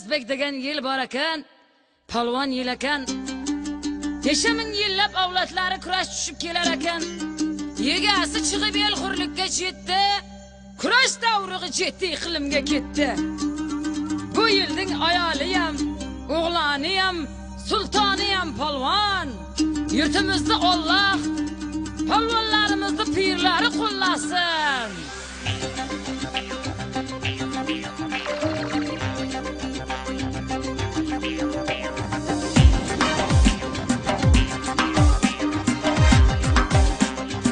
o'zbek degan yil bor ekan polvon yil ekan necha ming yillab avlodlari kurash tushib kelar ekan. Yegasi chiqib el hurlikka jetdi kurash davrig'i jetdi iqlimga ketdi. Bu yilning ayoliyam o'g'loniyam sultoniyam polvon yurtimizni olloh polvonlarimizni pirlari qo'llasin.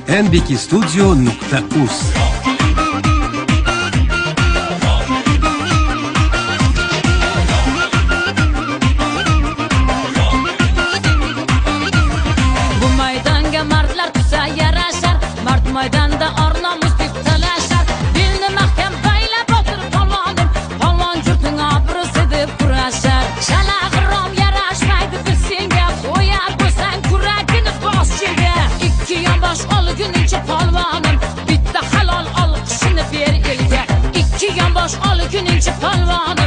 mbkstudio.us Bu maydanga martlar tusa yarashar Mart maydanda Gerçek tan var